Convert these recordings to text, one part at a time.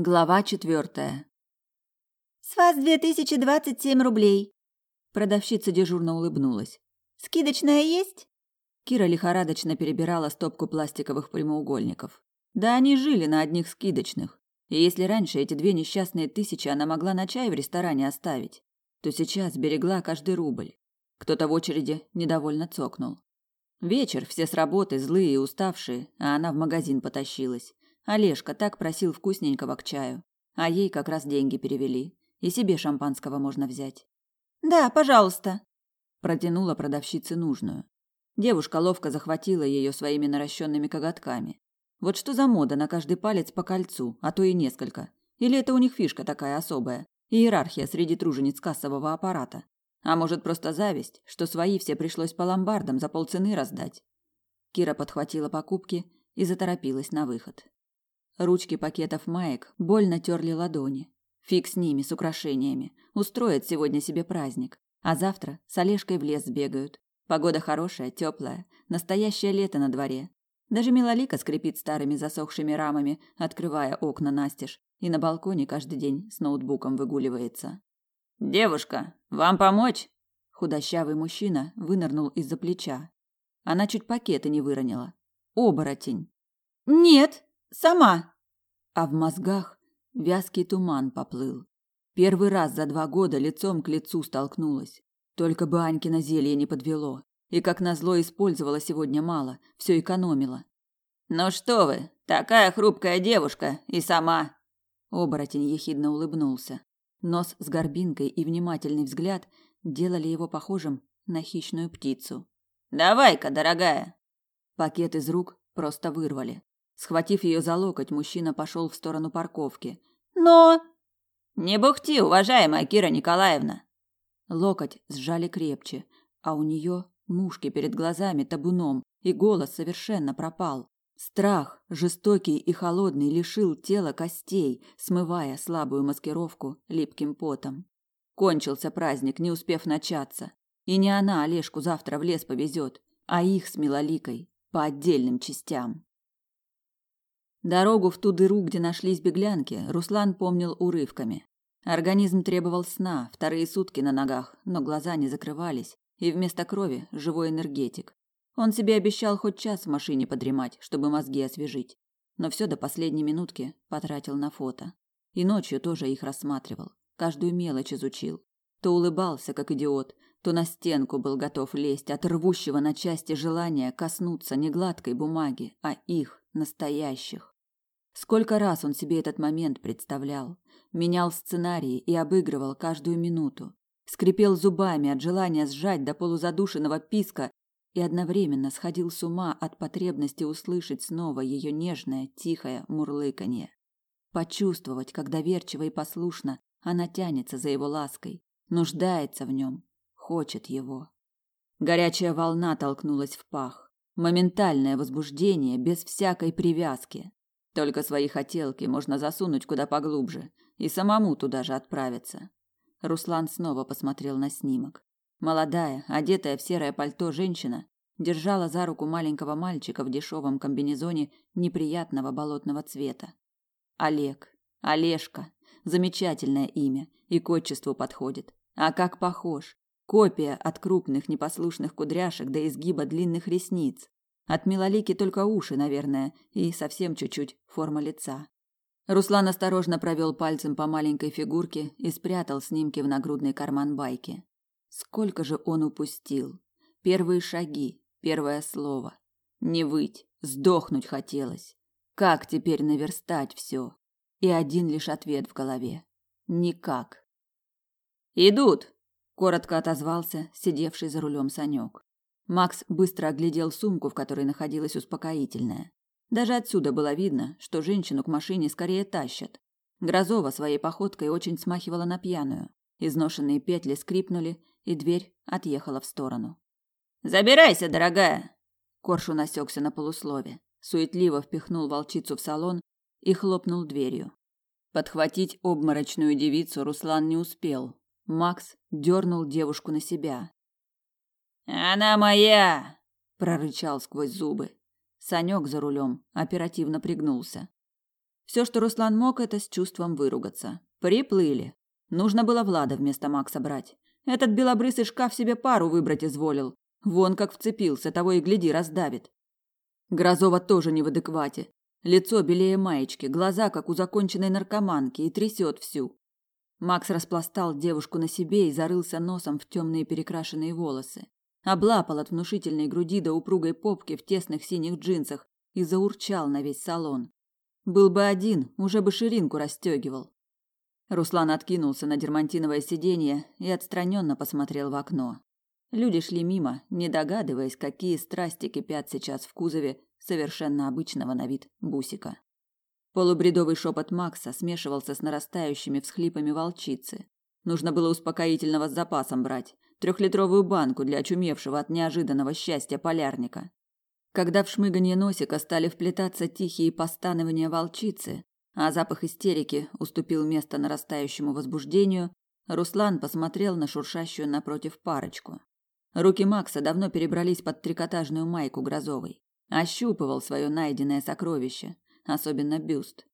Глава четвертая. «С вас две тысячи двадцать семь рублей!» Продавщица дежурно улыбнулась. «Скидочная есть?» Кира лихорадочно перебирала стопку пластиковых прямоугольников. Да они жили на одних скидочных. И если раньше эти две несчастные тысячи она могла на чай в ресторане оставить, то сейчас берегла каждый рубль. Кто-то в очереди недовольно цокнул. Вечер, все с работы, злые и уставшие, а она в магазин потащилась. Олежка так просил вкусненького к чаю, а ей как раз деньги перевели, и себе шампанского можно взять. Да, пожалуйста, протянула продавщице нужную. Девушка ловко захватила ее своими наращенными коготками. Вот что за мода на каждый палец по кольцу, а то и несколько. Или это у них фишка такая особая, иерархия среди тружениц кассового аппарата. А может, просто зависть, что свои все пришлось по ломбардам за полцены раздать. Кира подхватила покупки и заторопилась на выход. Ручки пакетов маек больно терли ладони. Фиг с ними, с украшениями. Устроят сегодня себе праздник. А завтра с Олежкой в лес бегают. Погода хорошая, теплая, настоящее лето на дворе. Даже Милолика скрипит старыми засохшими рамами, открывая окна настежь, и на балконе каждый день с ноутбуком выгуливается. «Девушка, вам помочь?» Худощавый мужчина вынырнул из-за плеча. Она чуть пакеты не выронила. Оборотень. «Нет!» Сама. А в мозгах вязкий туман поплыл. Первый раз за два года лицом к лицу столкнулась. Только бы Анькино зелье не подвело. И как назло использовала сегодня мало, все экономила. «Ну что вы, такая хрупкая девушка, и сама!» Оборотень ехидно улыбнулся. Нос с горбинкой и внимательный взгляд делали его похожим на хищную птицу. «Давай-ка, дорогая!» Пакет из рук просто вырвали. Схватив ее за локоть, мужчина пошел в сторону парковки. Но не бухти, уважаемая Кира Николаевна. Локоть сжали крепче, а у нее мушки перед глазами табуном, и голос совершенно пропал. Страх, жестокий и холодный, лишил тела костей, смывая слабую маскировку липким потом. Кончился праздник, не успев начаться. И не она Олежку завтра в лес повезет, а их с Милоликой по отдельным частям. Дорогу в ту дыру, где нашлись беглянки, Руслан помнил урывками. Организм требовал сна, вторые сутки на ногах, но глаза не закрывались, и вместо крови живой энергетик. Он себе обещал хоть час в машине подремать, чтобы мозги освежить, но все до последней минутки потратил на фото. И ночью тоже их рассматривал, каждую мелочь изучил. То улыбался, как идиот, то на стенку был готов лезть от рвущего на части желания коснуться не гладкой бумаги, а их, настоящих. Сколько раз он себе этот момент представлял, менял сценарии и обыгрывал каждую минуту, скрипел зубами от желания сжать до полузадушенного писка и одновременно сходил с ума от потребности услышать снова ее нежное, тихое мурлыканье. Почувствовать, как доверчиво и послушно она тянется за его лаской, нуждается в нем, хочет его. Горячая волна толкнулась в пах. Моментальное возбуждение без всякой привязки. Только свои хотелки можно засунуть куда поглубже и самому туда же отправиться. Руслан снова посмотрел на снимок. Молодая, одетая в серое пальто женщина держала за руку маленького мальчика в дешевом комбинезоне неприятного болотного цвета. Олег, Олежка, замечательное имя и к отчеству подходит. А как похож! Копия от крупных непослушных кудряшек до изгиба длинных ресниц. От Милолики только уши, наверное, и совсем чуть-чуть форма лица. Руслан осторожно провел пальцем по маленькой фигурке и спрятал снимки в нагрудный карман байки. Сколько же он упустил. Первые шаги, первое слово. Не выть, сдохнуть хотелось. Как теперь наверстать все? И один лишь ответ в голове. Никак. «Идут!» коротко отозвался сидевший за рулем Санек. Макс быстро оглядел сумку, в которой находилось успокоительное. Даже отсюда было видно, что женщину к машине скорее тащат. Грозова своей походкой очень смахивала на пьяную. Изношенные петли скрипнули, и дверь отъехала в сторону. «Забирайся, дорогая!» Коршу насекся на полуслове, суетливо впихнул волчицу в салон и хлопнул дверью. Подхватить обморочную девицу Руслан не успел, Макс дернул девушку на себя. Она моя, прорычал сквозь зубы. Санек за рулем оперативно пригнулся. Все, что Руслан мог, это с чувством выругаться. Приплыли. Нужно было Влада вместо Макса брать. Этот белобрысый шкаф себе пару выбрать изволил. Вон как вцепился, того и гляди, раздавит. Грозова тоже не в адеквате. Лицо белее маечки, глаза как у законченной наркоманки и трясет всю. Макс распластал девушку на себе и зарылся носом в темные перекрашенные волосы. Облапал от внушительной груди до упругой попки в тесных синих джинсах и заурчал на весь салон. Был бы один, уже бы ширинку расстегивал. Руслан откинулся на дермантиновое сиденье и отстраненно посмотрел в окно. Люди шли мимо, не догадываясь, какие страсти кипят сейчас в кузове совершенно обычного на вид бусика. Полубредовый шепот Макса смешивался с нарастающими всхлипами волчицы. Нужно было успокоительного с запасом брать, трехлитровую банку для очумевшего от неожиданного счастья полярника. Когда в шмыганье носика стали вплетаться тихие постанования волчицы, а запах истерики уступил место нарастающему возбуждению, Руслан посмотрел на шуршащую напротив парочку. Руки Макса давно перебрались под трикотажную майку Грозовой. Ощупывал свое найденное сокровище, особенно бюст.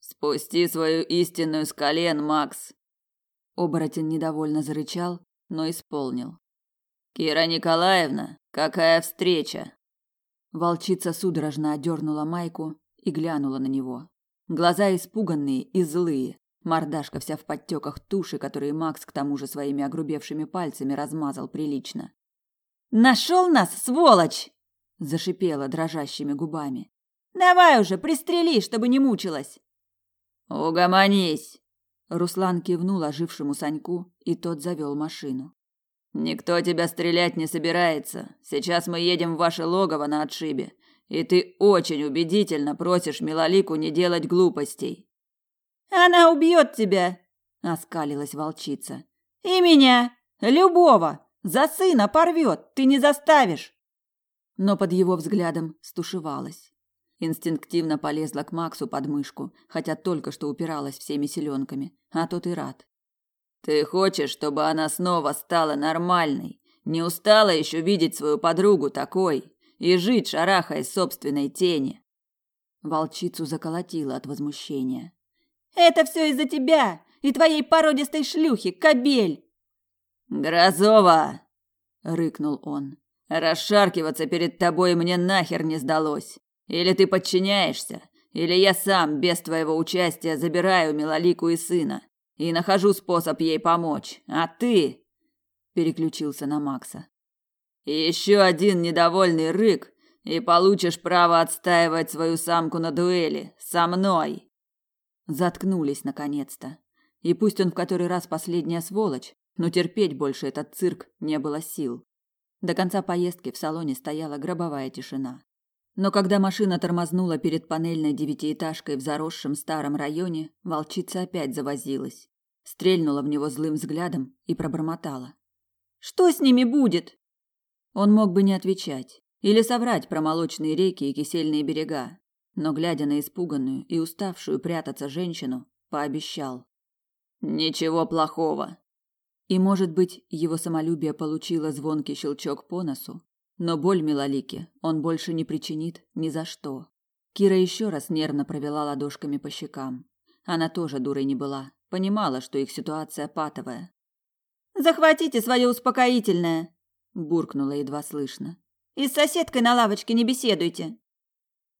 «Спусти свою истинную с колен, Макс!» Оборотень недовольно зарычал, но исполнил. «Кира Николаевна, какая встреча!» Волчица судорожно одернула майку и глянула на него. Глаза испуганные и злые, мордашка вся в подтеках туши, которые Макс к тому же своими огрубевшими пальцами размазал прилично. «Нашел нас, сволочь!» – зашипела дрожащими губами. Давай уже, пристрели, чтобы не мучилась. Угомонись. Руслан кивнул ожившему Саньку, и тот завел машину. Никто тебя стрелять не собирается. Сейчас мы едем в ваше логово на отшибе, и ты очень убедительно просишь Милолику не делать глупостей. Она убьет тебя, оскалилась волчица. И меня, любого, за сына порвет, ты не заставишь. Но под его взглядом стушевалась. Инстинктивно полезла к Максу под мышку, хотя только что упиралась всеми силёнками, а тот и рад. Ты хочешь, чтобы она снова стала нормальной? Не устала еще видеть свою подругу такой и жить шарахаясь собственной тени? Волчицу заколотило от возмущения. Это все из-за тебя и твоей породистой шлюхи, кобель. Грозова, рыкнул он. Расшаркиваться перед тобой мне нахер не сдалось. Или ты подчиняешься, или я сам без твоего участия забираю Милолику и сына и нахожу способ ей помочь. А ты переключился на Макса. Еще один недовольный рык, и получишь право отстаивать свою самку на дуэли со мной. Заткнулись наконец-то. И пусть он в который раз последняя сволочь, но терпеть больше этот цирк не было сил. До конца поездки в салоне стояла гробовая тишина. Но когда машина тормознула перед панельной девятиэтажкой в заросшем старом районе, волчица опять завозилась, стрельнула в него злым взглядом и пробормотала: "Что с ними будет?" Он мог бы не отвечать или соврать про молочные реки и кисельные берега, но глядя на испуганную и уставшую прятаться женщину, пообещал: "Ничего плохого". И, может быть, его самолюбие получило звонкий щелчок по носу, но боль Милолике он больше не причинит ни за что. Кира еще раз нервно провела ладошками по щекам. Она тоже дурой не была, понимала, что их ситуация патовая. Захватите свое успокоительное, буркнула едва слышно. И с соседкой на лавочке не беседуйте.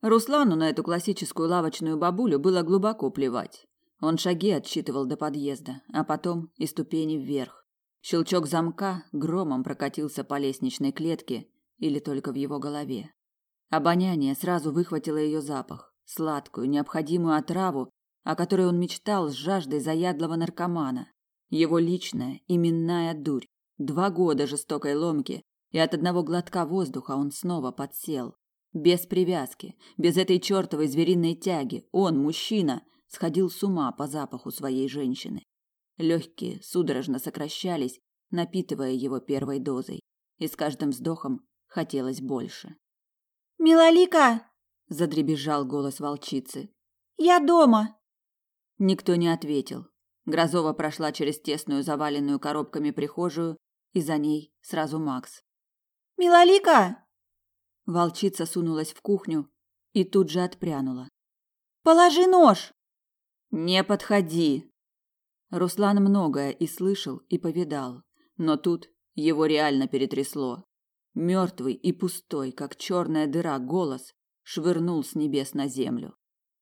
Руслану на эту классическую лавочную бабулю было глубоко плевать. Он шаги отсчитывал до подъезда, а потом и ступени вверх. Щелчок замка громом прокатился по лестничной клетке, или только в его голове. Обоняние сразу выхватило ее запах, сладкую, необходимую отраву, о которой он мечтал с жаждой заядлого наркомана. Его личная, именная дурь. Два года жестокой ломки, и от одного глотка воздуха он снова подсел. Без привязки, без этой чертовой звериной тяги, он, мужчина, сходил с ума по запаху своей женщины. Легкие судорожно сокращались, напитывая его первой дозой, и с каждым вздохом Хотелось больше. «Милолика!» – задребезжал голос волчицы. «Я дома!» Никто не ответил. Грозова прошла через тесную заваленную коробками прихожую, и за ней сразу Макс. «Милолика!» Волчица сунулась в кухню и тут же отпрянула. Положи нож!» «Не подходи!» Руслан многое и слышал, и повидал, но тут его реально перетрясло. Мертвый и пустой, как черная дыра, голос швырнул с небес на землю.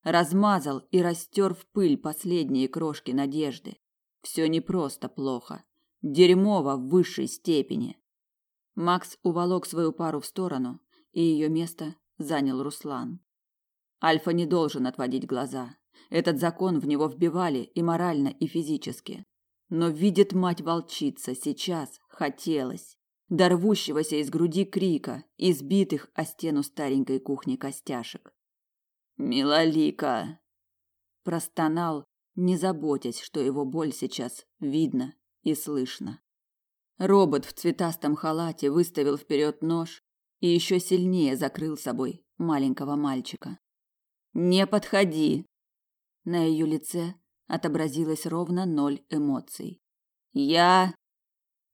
Размазал и растер в пыль последние крошки надежды. Все не просто плохо. Дерьмово в высшей степени. Макс уволок свою пару в сторону, и ее место занял Руслан. Альфа не должен отводить глаза. Этот закон в него вбивали и морально, и физически. Но видит мать волчица сейчас хотелось дорвущегося из груди крика, избитых о стену старенькой кухни костяшек. «Милолика!» Простонал, не заботясь, что его боль сейчас видно и слышно. Робот в цветастом халате выставил вперед нож и еще сильнее закрыл собой маленького мальчика. «Не подходи!» На ее лице отобразилось ровно ноль эмоций. «Я...»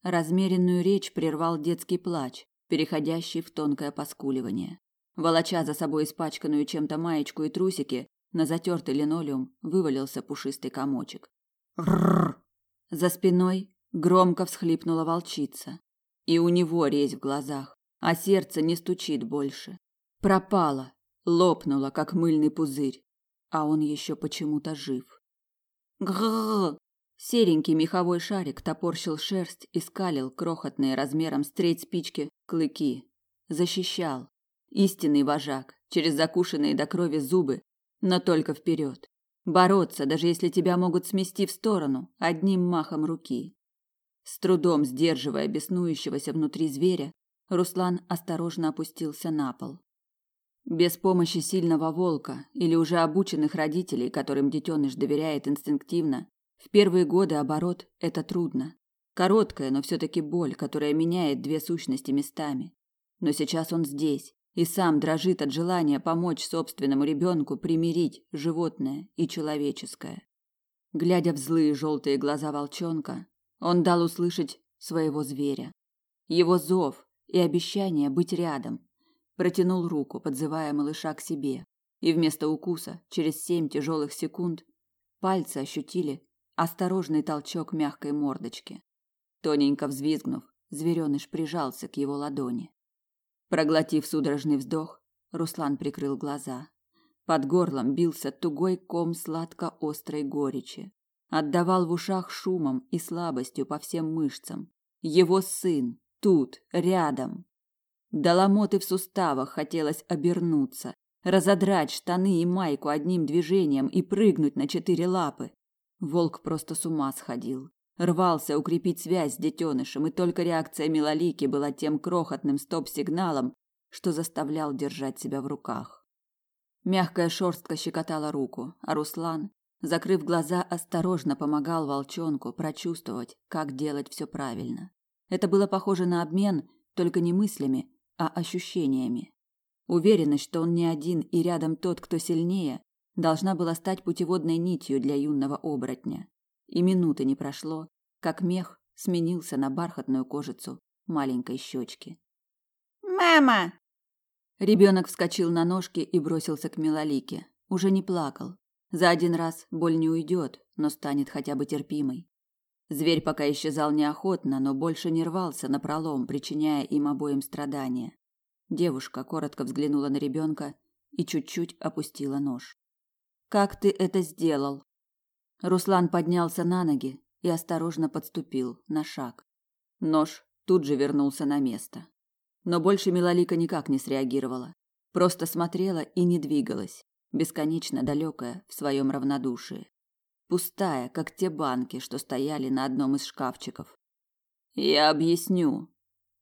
Размеренную речь прервал детский плач, переходящий в тонкое поскуливание. Волоча за собой испачканную чем-то маечку и трусики, на затертый линолеум вывалился пушистый комочек. Рррр! За спиной громко всхлипнула волчица. И у него резь в глазах, а сердце не стучит больше. Пропало, лопнуло, как мыльный пузырь, а он еще почему-то жив. Грррр! Серенький меховой шарик топорщил шерсть и скалил крохотные размером с треть спички клыки. Защищал. Истинный вожак, через закушенные до крови зубы, но только вперед. Бороться, даже если тебя могут смести в сторону, одним махом руки. С трудом сдерживая беснующегося внутри зверя, Руслан осторожно опустился на пол. Без помощи сильного волка или уже обученных родителей, которым детеныш доверяет инстинктивно, в первые годы оборот – это трудно. Короткая, но все-таки боль, которая меняет две сущности местами. Но сейчас он здесь и сам дрожит от желания помочь собственному ребенку примирить животное и человеческое. Глядя в злые желтые глаза волчонка, он дал услышать своего зверя. Его зов и обещание быть рядом. Протянул руку, подзывая малыша к себе. И вместо укуса, через семь тяжелых секунд, пальцы ощутили осторожный толчок мягкой мордочки. Тоненько взвизгнув, звереныш прижался к его ладони. Проглотив судорожный вздох, Руслан прикрыл глаза. Под горлом бился тугой ком сладко-острой горечи. Отдавал в ушах шумом и слабостью по всем мышцам. Его сын тут, рядом. До ломоты в суставах хотелось обернуться, разодрать штаны и майку одним движением и прыгнуть на четыре лапы. Волк просто с ума сходил. Рвался укрепить связь с детенышем, и только реакция Милолики была тем крохотным стоп-сигналом, что заставлял держать себя в руках. Мягкая шерстка щекотала руку, а Руслан, закрыв глаза, осторожно помогал волчонку прочувствовать, как делать все правильно. Это было похоже на обмен, только не мыслями, а ощущениями. Уверенность, что он не один и рядом тот, кто сильнее, должна была стать путеводной нитью для юного оборотня. И минуты не прошло, как мех сменился на бархатную кожицу маленькой щечки. «Мама!» Ребенок вскочил на ножки и бросился к Милолике. Уже не плакал. За один раз боль не уйдет, но станет хотя бы терпимой. Зверь пока исчезал неохотно, но больше не рвался на пролом, причиняя им обоим страдания. Девушка коротко взглянула на ребенка и чуть-чуть опустила нож. Как ты это сделал? Руслан поднялся на ноги и осторожно подступил на шаг. Нож тут же вернулся на место. Но больше Милолика никак не среагировала, просто смотрела и не двигалась, бесконечно далекая в своем равнодушии, пустая, как те банки, что стояли на одном из шкафчиков. Я объясню,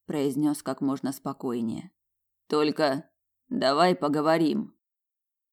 произнес как можно спокойнее. Только давай поговорим.